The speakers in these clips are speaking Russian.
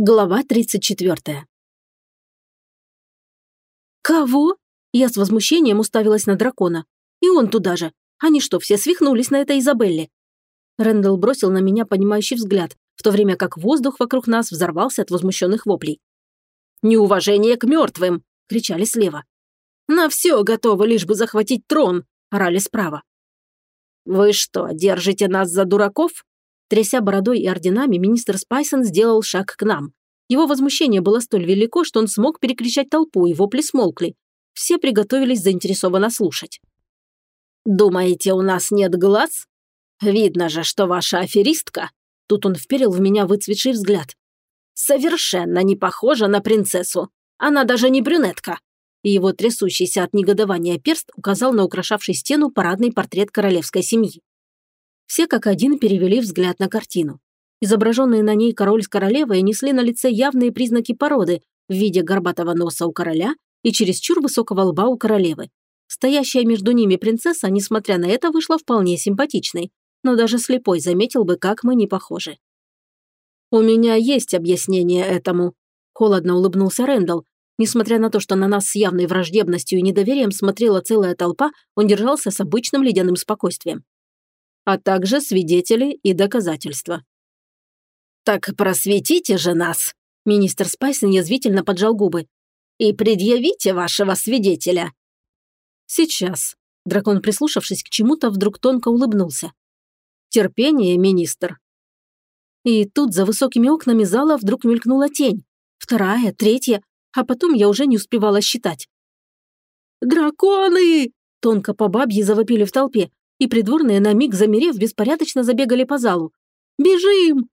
Глава 34. «Кого?» Я с возмущением уставилась на дракона. И он туда же. Они что, все свихнулись на этой Изабелле? Рэндалл бросил на меня понимающий взгляд, в то время как воздух вокруг нас взорвался от возмущенных воплей. «Неуважение к мертвым!» – кричали слева. «На все готовы, лишь бы захватить трон!» – орали справа. «Вы что, держите нас за дураков?» Тряся бородой и орденами, министр Спайсон сделал шаг к нам. Его возмущение было столь велико, что он смог перекричать толпу, и вопли смолкли. Все приготовились заинтересованно слушать. «Думаете, у нас нет глаз? Видно же, что ваша аферистка...» Тут он вперил в меня выцветший взгляд. «Совершенно не похожа на принцессу. Она даже не брюнетка». И его трясущийся от негодования перст указал на украшавший стену парадный портрет королевской семьи. Все как один перевели взгляд на картину. Изображенные на ней король с королевой несли на лице явные признаки породы в виде горбатого носа у короля и чересчур высокого лба у королевы. Стоящая между ними принцесса, несмотря на это, вышла вполне симпатичной, но даже слепой заметил бы, как мы не похожи. «У меня есть объяснение этому», – холодно улыбнулся Рэндалл. Несмотря на то, что на нас с явной враждебностью и недоверием смотрела целая толпа, он держался с обычным ледяным спокойствием а также свидетели и доказательства. «Так просветите же нас!» Министр Спайсон язвительно поджал губы. «И предъявите вашего свидетеля!» «Сейчас». Дракон, прислушавшись к чему-то, вдруг тонко улыбнулся. «Терпение, министр». И тут за высокими окнами зала вдруг мелькнула тень. Вторая, третья, а потом я уже не успевала считать. «Драконы!» – тонко по бабье завопили в толпе, и придворные на миг замерев беспорядочно забегали по залу. «Бежим!»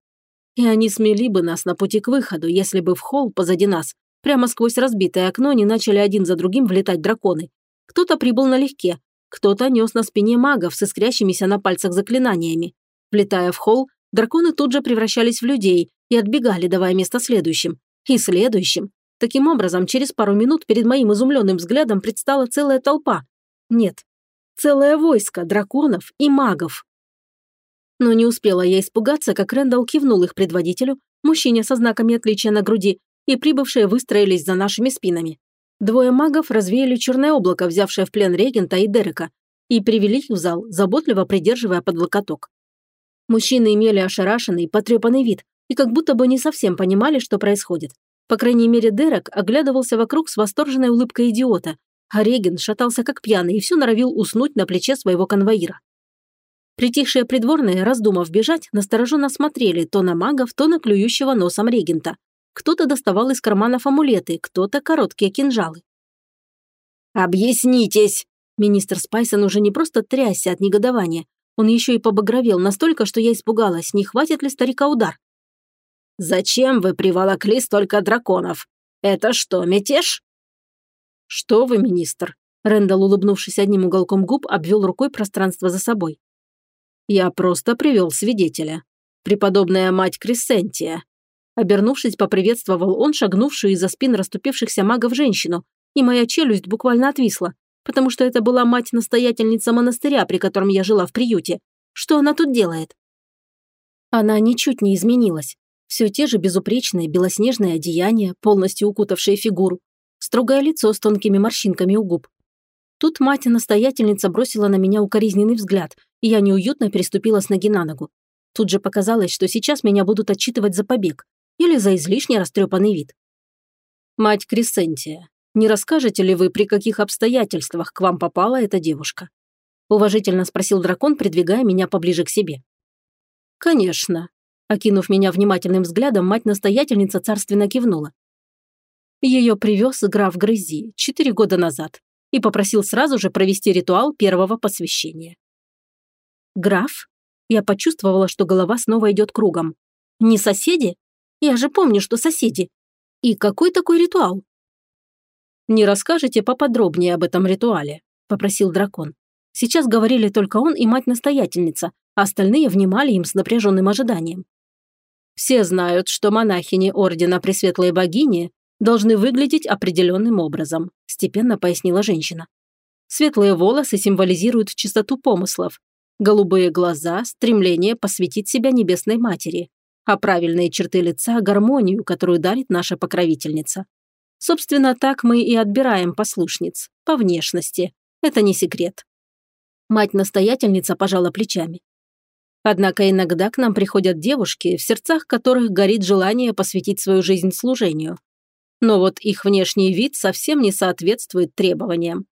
И они смели бы нас на пути к выходу, если бы в холл позади нас, прямо сквозь разбитое окно, не начали один за другим влетать драконы. Кто-то прибыл налегке, кто-то нес на спине магов с искрящимися на пальцах заклинаниями. Влетая в холл, драконы тут же превращались в людей и отбегали, давая место следующим. И следующим. Таким образом, через пару минут перед моим изумленным взглядом предстала целая толпа. Нет, Целое войско драконов и магов. Но не успела я испугаться, как Рэндалл кивнул их предводителю, мужчине со знаками отличия на груди, и прибывшие выстроились за нашими спинами. Двое магов развеяли черное облако, взявшее в плен регента и Дерека, и привели их в зал, заботливо придерживая под локоток. Мужчины имели ошарашенный, потрепанный вид и как будто бы не совсем понимали, что происходит. По крайней мере, Дерек оглядывался вокруг с восторженной улыбкой идиота, а Реген шатался как пьяный и все норовил уснуть на плече своего конвоира. Притихшие придворные, раздумав бежать, настороженно смотрели то на магов, то на клюющего носом регента. Кто-то доставал из карманов амулеты, кто-то короткие кинжалы. «Объяснитесь!» Министр Спайсон уже не просто трясся от негодования, он еще и побагровел настолько, что я испугалась, не хватит ли старика удар. «Зачем вы приволокли столько драконов? Это что, мятеж?» «Что вы, министр?» Рэндалл, улыбнувшись одним уголком губ, обвел рукой пространство за собой. «Я просто привел свидетеля. Преподобная мать Кресентия». Обернувшись, поприветствовал он шагнувшую из-за спин расступившихся магов женщину, и моя челюсть буквально отвисла, потому что это была мать-настоятельница монастыря, при котором я жила в приюте. Что она тут делает? Она ничуть не изменилась. Все те же безупречные белоснежные одеяния, полностью укутавшие фигуру, строгое лицо с тонкими морщинками у губ. Тут мать-настоятельница бросила на меня укоризненный взгляд, и я неуютно переступила с ноги на ногу. Тут же показалось, что сейчас меня будут отчитывать за побег или за излишне растрепанный вид. «Мать Кресентия, не расскажете ли вы, при каких обстоятельствах к вам попала эта девушка?» Уважительно спросил дракон, придвигая меня поближе к себе. «Конечно». Окинув меня внимательным взглядом, мать-настоятельница царственно кивнула. Ее привез граф Грызи четыре года назад и попросил сразу же провести ритуал первого посвящения. Граф? Я почувствовала, что голова снова идет кругом. Не соседи? Я же помню, что соседи. И какой такой ритуал? «Не расскажете поподробнее об этом ритуале?» – попросил дракон. Сейчас говорили только он и мать-настоятельница, а остальные внимали им с напряженным ожиданием. Все знают, что монахини Ордена Пресветлой Богини должны выглядеть определенным образом», – степенно пояснила женщина. Светлые волосы символизируют чистоту помыслов, голубые глаза – стремление посвятить себя Небесной Матери, а правильные черты лица – гармонию, которую дарит наша покровительница. Собственно, так мы и отбираем послушниц. По внешности. Это не секрет. Мать-настоятельница пожала плечами. Однако иногда к нам приходят девушки, в сердцах которых горит желание посвятить свою жизнь служению. Но вот их внешний вид совсем не соответствует требованиям.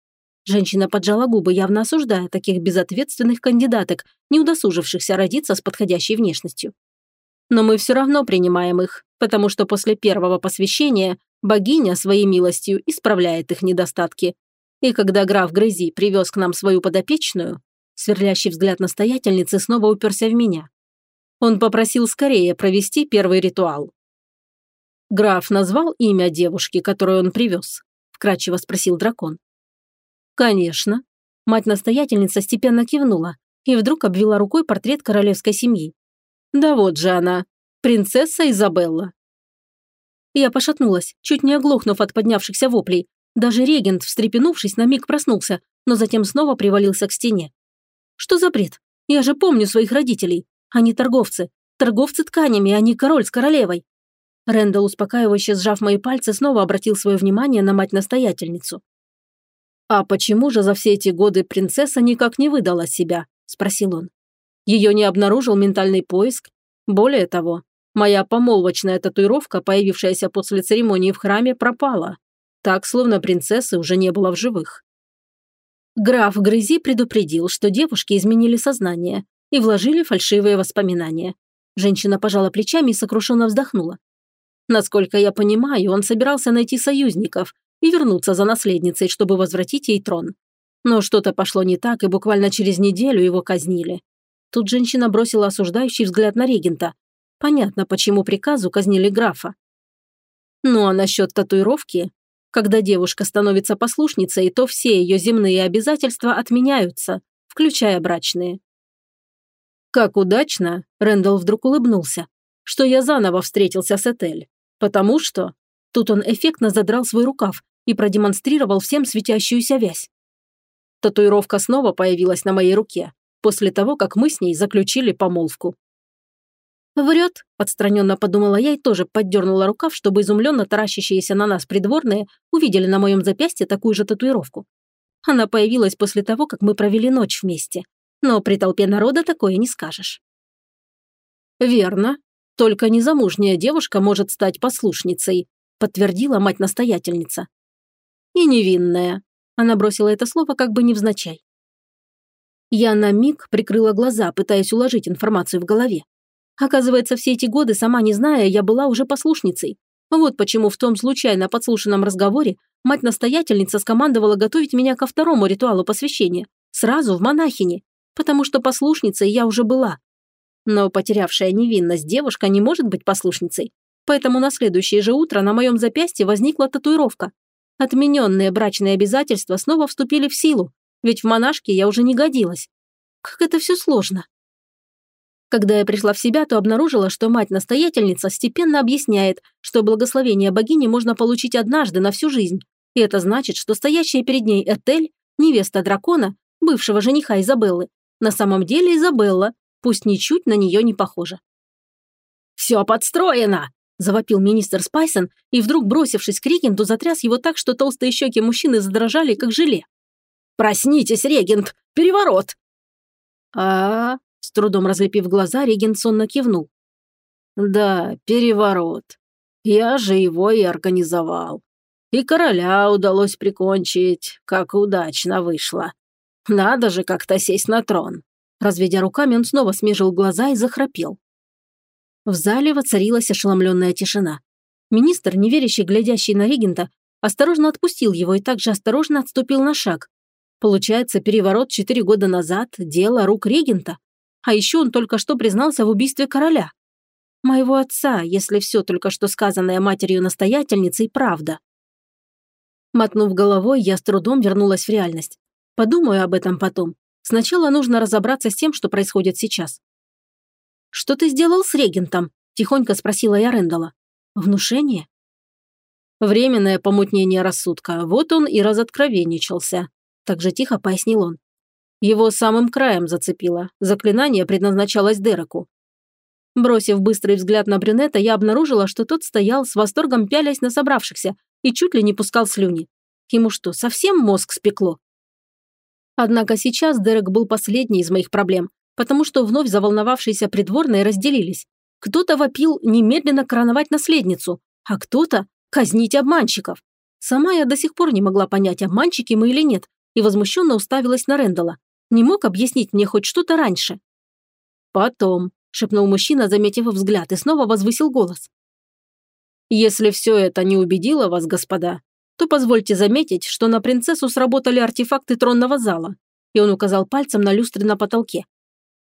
Женщина поджала губы, явно осуждая таких безответственных кандидаток, не удосужившихся родиться с подходящей внешностью. Но мы все равно принимаем их, потому что после первого посвящения богиня своей милостью исправляет их недостатки. И когда граф Грызи привез к нам свою подопечную, сверлящий взгляд настоятельницы снова уперся в меня. Он попросил скорее провести первый ритуал. Граф назвал имя девушки, которую он привез? Вкратчиво спросил дракон. «Конечно». Мать-настоятельница степенно кивнула и вдруг обвела рукой портрет королевской семьи. «Да вот же она, принцесса Изабелла». Я пошатнулась, чуть не оглохнув от поднявшихся воплей. Даже регент, встрепенувшись, на миг проснулся, но затем снова привалился к стене. «Что за бред? Я же помню своих родителей. Они торговцы. Торговцы тканями, а не король с королевой». Рэндалл, успокаивающе сжав мои пальцы, снова обратил свое внимание на мать-настоятельницу. «А почему же за все эти годы принцесса никак не выдала себя?» – спросил он. «Ее не обнаружил ментальный поиск? Более того, моя помолвочная татуировка, появившаяся после церемонии в храме, пропала. Так, словно принцессы уже не было в живых». Граф Грызи предупредил, что девушки изменили сознание и вложили фальшивые воспоминания. Женщина пожала плечами и сокрушенно вздохнула. Насколько я понимаю, он собирался найти союзников, и вернуться за наследницей, чтобы возвратить ей трон. Но что-то пошло не так, и буквально через неделю его казнили. Тут женщина бросила осуждающий взгляд на регента. Понятно, почему приказу казнили графа. Ну а насчет татуировки? Когда девушка становится послушницей, то все ее земные обязательства отменяются, включая брачные. Как удачно, Рэндалл вдруг улыбнулся, что я заново встретился с Этель. Потому что... Тут он эффектно задрал свой рукав, и продемонстрировал всем светящуюся вязь. Татуировка снова появилась на моей руке, после того, как мы с ней заключили помолвку. «Врет», – отстраненно подумала я и тоже поддернула рукав, чтобы изумленно таращащиеся на нас придворные увидели на моем запястье такую же татуировку. Она появилась после того, как мы провели ночь вместе. Но при толпе народа такое не скажешь. «Верно. Только незамужняя девушка может стать послушницей», подтвердила мать-настоятельница. И невинная. Она бросила это слово как бы невзначай. Я на миг прикрыла глаза, пытаясь уложить информацию в голове. Оказывается, все эти годы, сама не зная, я была уже послушницей. Вот почему в том случайно подслушанном разговоре мать-настоятельница скомандовала готовить меня ко второму ритуалу посвящения, сразу в монахини, потому что послушницей я уже была. Но потерявшая невинность девушка не может быть послушницей, поэтому на следующее же утро на моем запястье возникла татуировка, Отмененные брачные обязательства снова вступили в силу, ведь в монашке я уже не годилась. Как это все сложно. Когда я пришла в себя, то обнаружила, что мать-настоятельница степенно объясняет, что благословение богини можно получить однажды на всю жизнь. И это значит, что стоящая перед ней Этель, невеста дракона, бывшего жениха Изабеллы, на самом деле Изабелла, пусть ничуть на нее не похожа. «Все подстроено!» завопил министр Спайсон и вдруг, бросившись к регенту, затряс его так, что толстые щеки мужчины задрожали, как желе. «Проснитесь, регент! Переворот!» а, -а, -а с трудом разлепив глаза, регент сонно кивнул. «Да, переворот. Я же его и организовал. И короля удалось прикончить, как удачно вышло. Надо же как-то сесть на трон». Разведя руками, он снова смежил глаза и захрапел. В зале воцарилась ошеломленная тишина. Министр, неверящий, глядящий на регента, осторожно отпустил его и также осторожно отступил на шаг. Получается, переворот четыре года назад – дело рук регента. А еще он только что признался в убийстве короля. Моего отца, если все только что сказанное матерью-настоятельницей правда. Мотнув головой, я с трудом вернулась в реальность. Подумаю об этом потом. Сначала нужно разобраться с тем, что происходит сейчас. «Что ты сделал с регентом?» – тихонько спросила я Рэндала. «Внушение?» «Временное помутнение рассудка. Вот он и разоткровенничался», – так же тихо пояснил он. Его самым краем зацепило. Заклинание предназначалось Дереку. Бросив быстрый взгляд на брюнета, я обнаружила, что тот стоял с восторгом пялясь на собравшихся и чуть ли не пускал слюни. Ему что, совсем мозг спекло? Однако сейчас Дерек был последний из моих проблем, потому что вновь заволновавшиеся придворные разделились. Кто-то вопил немедленно короновать наследницу, а кто-то казнить обманщиков. Сама я до сих пор не могла понять, обманщики мы или нет, и возмущенно уставилась на Рэндала. Не мог объяснить мне хоть что-то раньше. «Потом», – шепнул мужчина, заметив взгляд, и снова возвысил голос. «Если все это не убедило вас, господа, то позвольте заметить, что на принцессу сработали артефакты тронного зала, и он указал пальцем на люстры на потолке.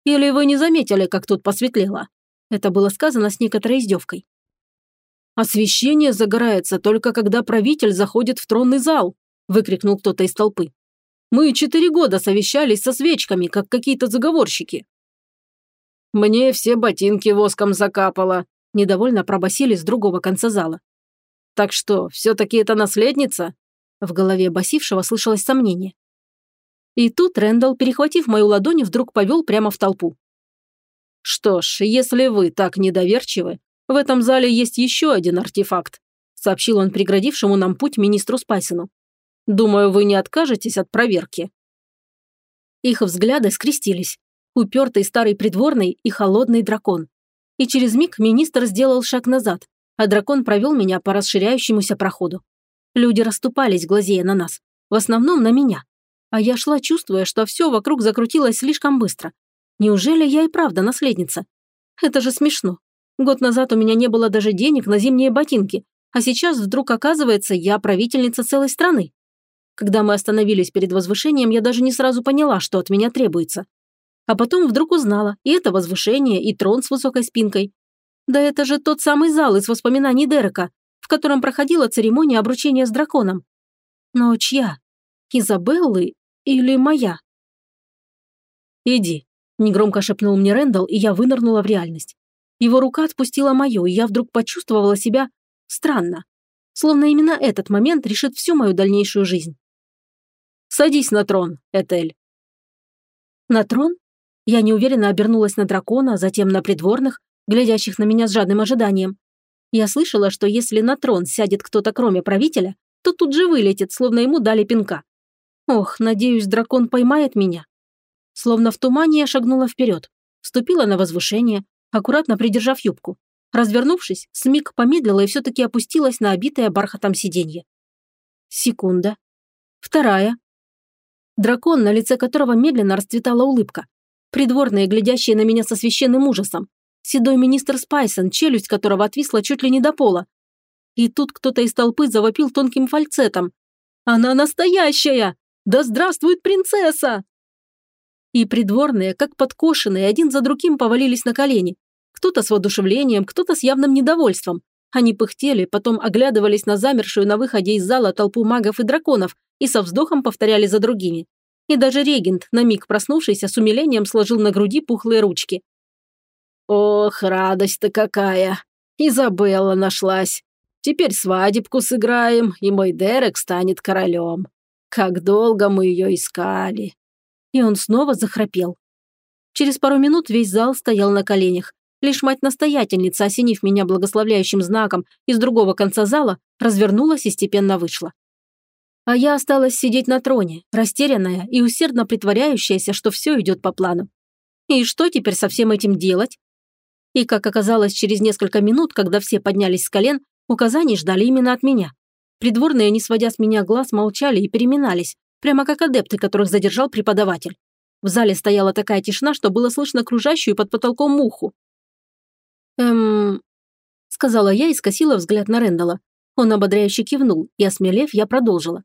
Или вы не заметили, как тут посветлело? Это было сказано с некоторой издевкой. «Освещение загорается только когда правитель заходит в тронный зал», выкрикнул кто-то из толпы. «Мы четыре года совещались со свечками, как какие-то заговорщики». «Мне все ботинки воском закапало», недовольно пробасили с другого конца зала. Так что, все-таки это наследница?» В голове басившего слышалось сомнение. И тут Рэндалл, перехватив мою ладонь, вдруг повел прямо в толпу. «Что ж, если вы так недоверчивы, в этом зале есть еще один артефакт», сообщил он преградившему нам путь министру Спайсону. «Думаю, вы не откажетесь от проверки». Их взгляды скрестились. Упертый старый придворный и холодный дракон. И через миг министр сделал шаг назад, а дракон провел меня по расширяющемуся проходу. Люди расступались, глазея на нас. В основном на меня. А я шла, чувствуя, что все вокруг закрутилось слишком быстро. Неужели я и правда наследница? Это же смешно. Год назад у меня не было даже денег на зимние ботинки, а сейчас вдруг оказывается, я правительница целой страны. Когда мы остановились перед возвышением, я даже не сразу поняла, что от меня требуется. А потом вдруг узнала и это возвышение, и трон с высокой спинкой, да это же тот самый зал из воспоминаний Дерека, в котором проходила церемония обручения с драконом. Но чья? Изабеллы или моя? «Иди», – негромко шепнул мне Рэндалл, и я вынырнула в реальность. Его рука отпустила мою, и я вдруг почувствовала себя странно. Словно именно этот момент решит всю мою дальнейшую жизнь. «Садись на трон, Этель». На трон? Я неуверенно обернулась на дракона, затем на придворных, глядящих на меня с жадным ожиданием. Я слышала, что если на трон сядет кто-то кроме правителя, то тут же вылетит, словно ему дали пинка. Ох, надеюсь, дракон поймает меня. Словно в тумане я шагнула вперед, вступила на возвышение, аккуратно придержав юбку. Развернувшись, Смик помедлила и все-таки опустилась на обитое бархатом сиденье. Секунда. Вторая. Дракон, на лице которого медленно расцветала улыбка. Придворные, глядящие на меня со священным ужасом. Седой министр Спайсон, челюсть которого отвисла чуть ли не до пола. И тут кто-то из толпы завопил тонким фальцетом. «Она настоящая! Да здравствует принцесса!» И придворные, как подкошенные, один за другим повалились на колени. Кто-то с воодушевлением, кто-то с явным недовольством. Они пыхтели, потом оглядывались на замершую на выходе из зала толпу магов и драконов и со вздохом повторяли за другими. И даже регент, на миг проснувшийся, с умилением сложил на груди пухлые ручки. Ох, радость-то какая! Изабелла нашлась. Теперь свадебку сыграем, и мой Дерек станет королем. Как долго мы ее искали. И он снова захрапел. Через пару минут весь зал стоял на коленях. Лишь мать-настоятельница, осенив меня благословляющим знаком из другого конца зала, развернулась и степенно вышла. А я осталась сидеть на троне, растерянная и усердно притворяющаяся, что все идет по плану. И что теперь со всем этим делать? И, как оказалось, через несколько минут, когда все поднялись с колен, указаний ждали именно от меня. Придворные, не сводя с меня глаз, молчали и переминались, прямо как адепты, которых задержал преподаватель. В зале стояла такая тишина, что было слышно кружащую под потолком муху. «Эм...» – сказала я и скосила взгляд на Рэндала. Он ободряюще кивнул, и, осмелев, я продолжила.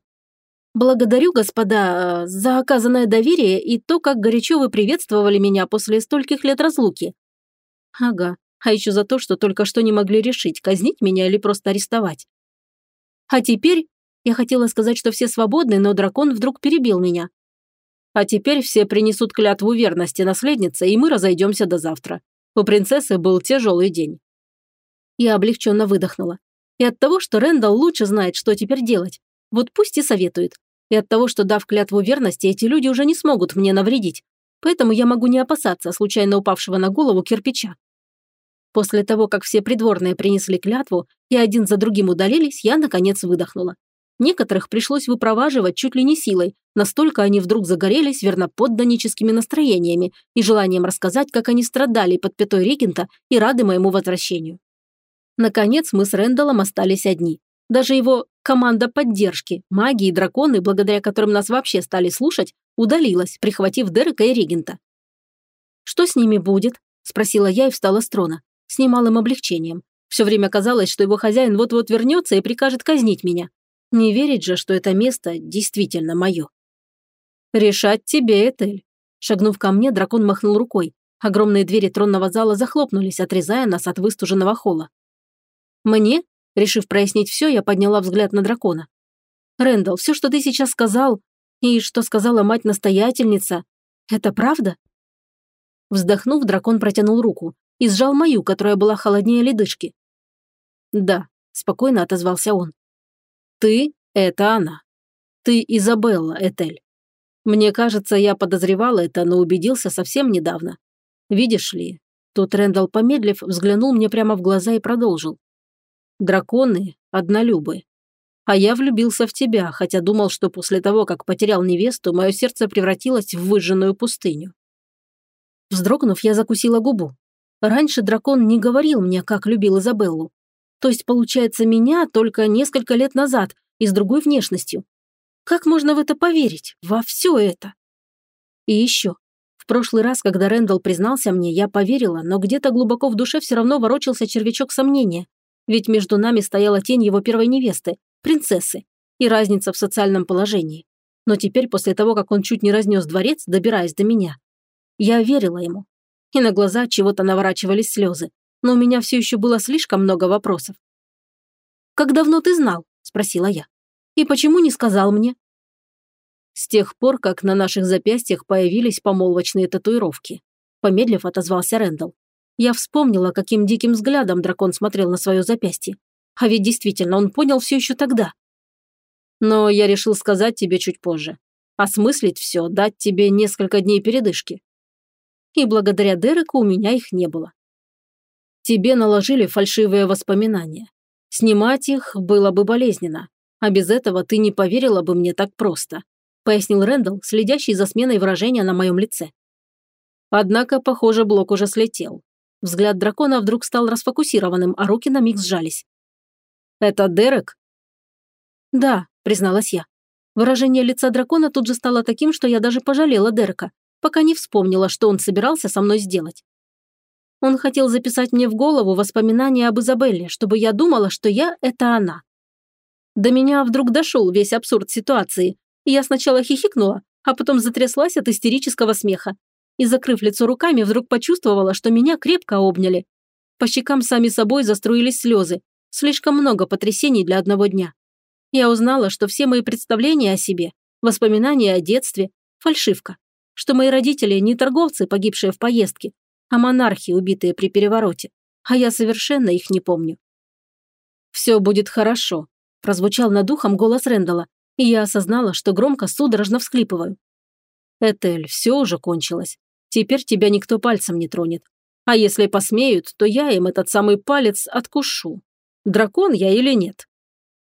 «Благодарю, господа, за оказанное доверие и то, как горячо вы приветствовали меня после стольких лет разлуки. Ага, а еще за то, что только что не могли решить, казнить меня или просто арестовать. А теперь... Я хотела сказать, что все свободны, но дракон вдруг перебил меня. А теперь все принесут клятву верности наследнице, и мы разойдемся до завтра. У принцессы был тяжелый день. Я облегченно выдохнула. И от того, что Рэндалл лучше знает, что теперь делать. Вот пусть и советует. И от того, что дав клятву верности, эти люди уже не смогут мне навредить. Поэтому я могу не опасаться случайно упавшего на голову кирпича. После того, как все придворные принесли клятву и один за другим удалились, я, наконец, выдохнула. Некоторых пришлось выпроваживать чуть ли не силой, настолько они вдруг загорелись верноподданническими настроениями и желанием рассказать, как они страдали под пятой регента и рады моему возвращению. Наконец мы с Рэндаллом остались одни. Даже его команда поддержки, маги и драконы, благодаря которым нас вообще стали слушать, удалилась, прихватив Дерека и регента. «Что с ними будет?» – спросила я и встала с трона с немалым облегчением. Все время казалось, что его хозяин вот-вот вернется и прикажет казнить меня. Не верить же, что это место действительно мое. «Решать тебе, Этель». Шагнув ко мне, дракон махнул рукой. Огромные двери тронного зала захлопнулись, отрезая нас от выстуженного холла. «Мне?» Решив прояснить все, я подняла взгляд на дракона. «Рэндалл, все, что ты сейчас сказал, и что сказала мать-настоятельница, это правда?» Вздохнув, дракон протянул руку, и сжал мою, которая была холоднее ледышки. «Да», – спокойно отозвался он. «Ты – это она. Ты Изабелла, Этель. Мне кажется, я подозревал это, но убедился совсем недавно. Видишь ли?» Тут Рэндалл, помедлив, взглянул мне прямо в глаза и продолжил. «Драконы – однолюбы. А я влюбился в тебя, хотя думал, что после того, как потерял невесту, мое сердце превратилось в выжженную пустыню». Вздрогнув, я закусила губу. Раньше дракон не говорил мне, как любил Изабеллу. То есть, получается, меня только несколько лет назад и с другой внешностью. Как можно в это поверить? Во все это? И еще. В прошлый раз, когда Рэндалл признался мне, я поверила, но где-то глубоко в душе все равно ворочался червячок сомнения. Ведь между нами стояла тень его первой невесты, принцессы, и разница в социальном положении. Но теперь, после того, как он чуть не разнес дворец, добираясь до меня, я верила ему, и на глаза чего-то наворачивались слезы, но у меня все еще было слишком много вопросов. «Как давно ты знал?» – спросила я. «И почему не сказал мне?» С тех пор, как на наших запястьях появились помолвочные татуировки. Помедлив, отозвался Рэндалл. Я вспомнила, каким диким взглядом дракон смотрел на свое запястье. А ведь действительно, он понял все еще тогда. Но я решил сказать тебе чуть позже. Осмыслить все, дать тебе несколько дней передышки и благодаря Дереку у меня их не было. Тебе наложили фальшивые воспоминания. Снимать их было бы болезненно, а без этого ты не поверила бы мне так просто», пояснил Рэндалл, следящий за сменой выражения на моем лице. Однако, похоже, блок уже слетел. Взгляд дракона вдруг стал расфокусированным, а руки на миг сжались. «Это Дерек?» «Да», – призналась я. Выражение лица дракона тут же стало таким, что я даже пожалела Дерека, пока не вспомнила, что он собирался со мной сделать. Он хотел записать мне в голову воспоминания об Изабелле, чтобы я думала, что я – это она. До меня вдруг дошел весь абсурд ситуации, и я сначала хихикнула, а потом затряслась от истерического смеха. И, закрыв лицо руками, вдруг почувствовала, что меня крепко обняли. По щекам сами собой заструились слезы. Слишком много потрясений для одного дня. Я узнала, что все мои представления о себе, воспоминания о детстве – фальшивка что мои родители не торговцы, погибшие в поездке, а монархи, убитые при перевороте, а я совершенно их не помню. «Все будет хорошо», – прозвучал над ухом голос Рэндала, и я осознала, что громко судорожно всхлипываю. «Этель, все уже кончилось. Теперь тебя никто пальцем не тронет. А если посмеют, то я им этот самый палец откушу. Дракон я или нет?»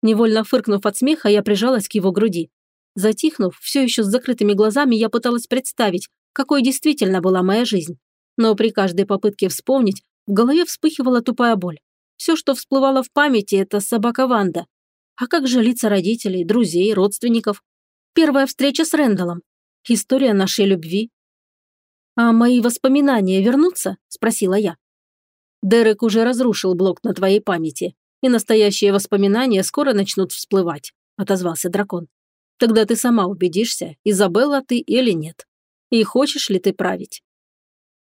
Невольно фыркнув от смеха, я прижалась к его груди. Затихнув, все еще с закрытыми глазами, я пыталась представить, какой действительно была моя жизнь. Но при каждой попытке вспомнить, в голове вспыхивала тупая боль. Все, что всплывало в памяти, это собака Ванда. А как же лица родителей, друзей, родственников? Первая встреча с Рэндаллом. История нашей любви. «А мои воспоминания вернутся?» – спросила я. Дерек уже разрушил блок на твоей памяти, и настоящие воспоминания скоро начнут всплывать», – отозвался дракон. Тогда ты сама убедишься, Изабелла ты или нет. И хочешь ли ты править.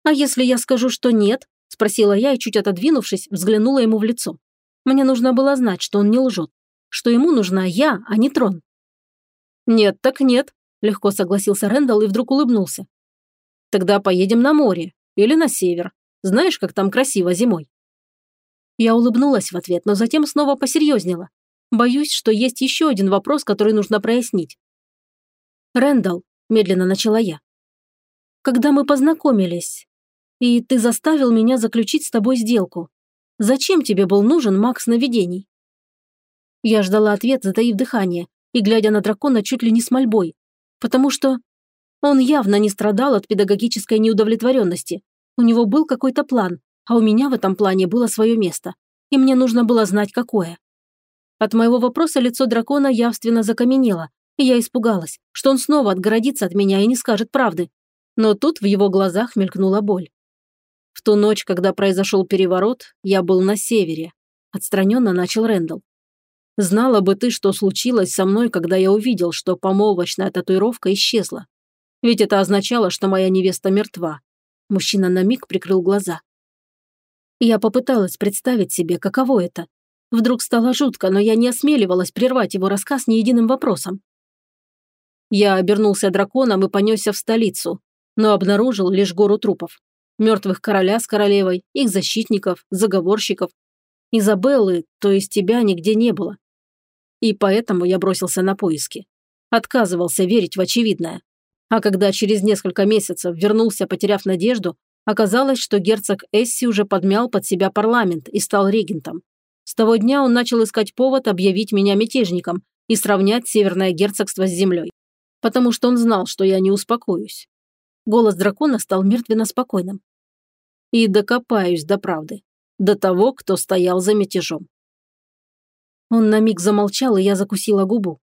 «А если я скажу, что нет?» – спросила я и, чуть отодвинувшись, взглянула ему в лицо. Мне нужно было знать, что он не лжет, что ему нужна я, а не трон. «Нет, так нет», – легко согласился Рэндалл и вдруг улыбнулся. «Тогда поедем на море или на север. Знаешь, как там красиво зимой?» Я улыбнулась в ответ, но затем снова посерьезнела. Боюсь, что есть еще один вопрос, который нужно прояснить. Рэндалл, медленно начала я. Когда мы познакомились, И ты заставил меня заключить с тобой сделку. Зачем тебе был нужен маг сновидений?» Я ждала ответ, затаив дыхание, и глядя на дракона чуть ли не с мольбой, потому что он явно не страдал от педагогической неудовлетворенности. У него был какой-то план, а у меня в этом плане было свое место, и мне нужно было знать, какое. От моего вопроса лицо дракона явственно закаменело, и я испугалась, что он снова отгородится от меня и не скажет правды. Но тут в его глазах мелькнула боль. В ту ночь, когда произошел переворот, я был на севере. Отстраненно начал Рэндалл. Знала бы ты, что случилось со мной, когда я увидел, что помолвочная татуировка исчезла. Ведь это означало, что моя невеста мертва. Мужчина на миг прикрыл глаза. Я попыталась представить себе, каково это. Вдруг стало жутко, но я не осмеливалась прервать его рассказ ни единым вопросом. Я обернулся драконом и понесся в столицу, но обнаружил лишь гору трупов. Мертвых короля с королевой, их защитников, заговорщиков. Изабеллы, то есть тебя, нигде не было. И поэтому я бросился на поиски. Отказывался верить в очевидное. А когда через несколько месяцев вернулся, потеряв надежду, оказалось, что герцог Эсси уже подмял под себя парламент и стал регентом. С того дня он начал искать повод объявить меня мятежником и сравнять Северное герцогство с землей. Потому что он знал, что я не успокоюсь. Голос дракона стал мертвенно спокойным. И докопаюсь до правды. До того, кто стоял за мятежом. Он на миг замолчал, и я закусила губу.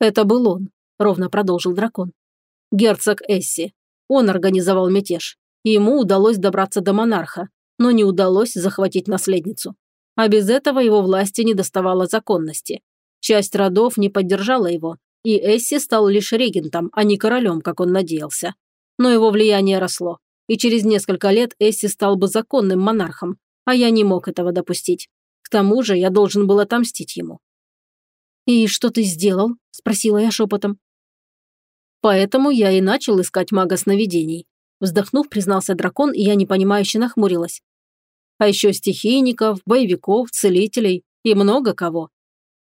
«Это был он», — ровно продолжил дракон. «Герцог Эсси. Он организовал мятеж. Ему удалось добраться до монарха, но не удалось захватить наследницу. А без этого его власти не доставало законности. Часть родов не поддержала его, и Эсси стал лишь регентом, а не королем, как он надеялся. Но его влияние росло, и через несколько лет Эсси стал бы законным монархом, а я не мог этого допустить тому же я должен был отомстить ему. «И что ты сделал?» – спросила я шепотом. «Поэтому я и начал искать мага сновидений», – вздохнув, признался дракон, и я непонимающе нахмурилась. «А еще стихийников, боевиков, целителей и много кого».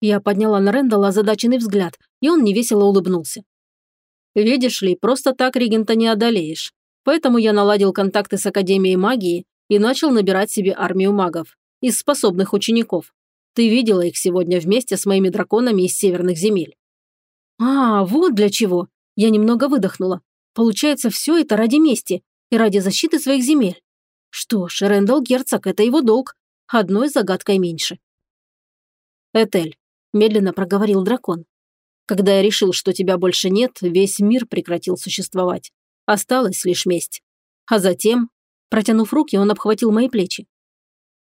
Я подняла на Рэндалла озадаченный взгляд, и он невесело улыбнулся. «Видишь ли, просто так регента не одолеешь. Поэтому я наладил контакты с Академией магии и начал набирать себе армию магов из способных учеников. Ты видела их сегодня вместе с моими драконами из северных земель». «А, вот для чего!» Я немного выдохнула. Получается, все это ради мести и ради защиты своих земель. Что ж, Рэндалл Герцог – это его долг. Одной загадкой меньше. «Этель», – медленно проговорил дракон. «Когда я решил, что тебя больше нет, весь мир прекратил существовать. Осталась лишь месть. А затем, протянув руки, он обхватил мои плечи.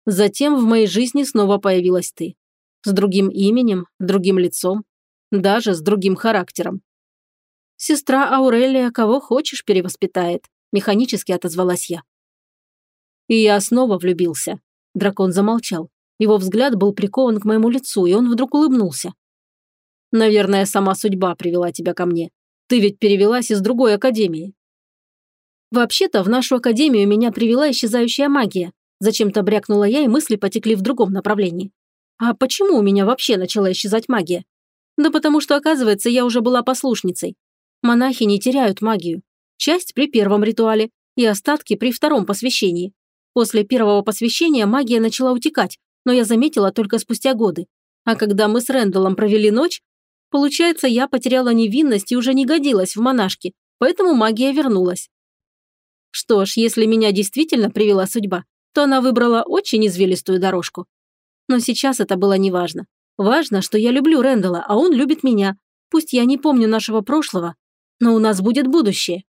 Затем в моей жизни снова появилась ты. С другим именем, другим лицом, даже с другим характером. Сестра Аурелия кого хочешь перевоспитает, механически отозвалась я. И я снова влюбился. Дракон замолчал. Его взгляд был прикован к моему лицу, и он вдруг улыбнулся. Наверное, сама судьба привела тебя ко мне. Ты ведь перевелась из другой академии. Вообще-то в нашу академию меня привела исчезающая магия, Зачем-то брякнула я, и мысли потекли в другом направлении. А почему у меня вообще начала исчезать магия? Да потому что, оказывается, я уже была послушницей. Монахи не теряют магию. Часть при первом ритуале и остатки при втором посвящении. После первого посвящения магия начала утекать, но я заметила только спустя годы. А когда мы с Рэндаллом провели ночь, получается, я потеряла невинность и уже не годилась в монашке, поэтому магия вернулась. Что ж, если меня действительно привела судьба, то она выбрала очень извилистую дорожку. Но сейчас это было неважно. Важно, что я люблю Рэндала, а он любит меня. Пусть я не помню нашего прошлого, но у нас будет будущее.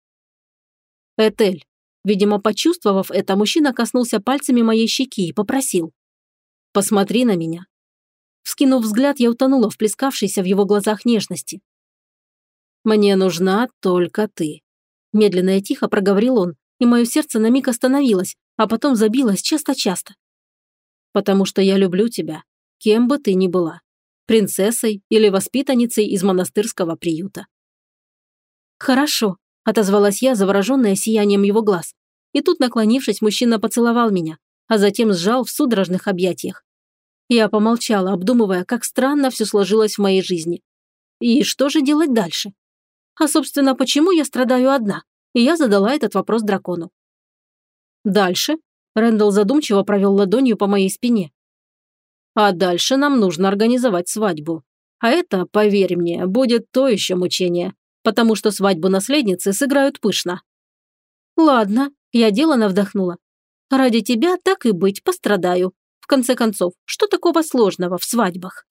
Этель. Видимо, почувствовав это, мужчина коснулся пальцами моей щеки и попросил. «Посмотри на меня». Вскинув взгляд, я утонула в плескавшейся в его глазах нежности. «Мне нужна только ты», – медленно и тихо проговорил он, и мое сердце на миг остановилось, а потом забилось часто-часто. «Потому что я люблю тебя, кем бы ты ни была, принцессой или воспитанницей из монастырского приюта». «Хорошо», – отозвалась я, завороженная сиянием его глаз. И тут, наклонившись, мужчина поцеловал меня, а затем сжал в судорожных объятиях. Я помолчала, обдумывая, как странно все сложилось в моей жизни. И что же делать дальше? А, собственно, почему я страдаю одна? И я задала этот вопрос дракону. Дальше Рэндалл задумчиво провел ладонью по моей спине. А дальше нам нужно организовать свадьбу. А это, поверь мне, будет то еще мучение, потому что свадьбу наследницы сыграют пышно. Ладно, я делано вдохнула. Ради тебя так и быть, пострадаю. В конце концов, что такого сложного в свадьбах?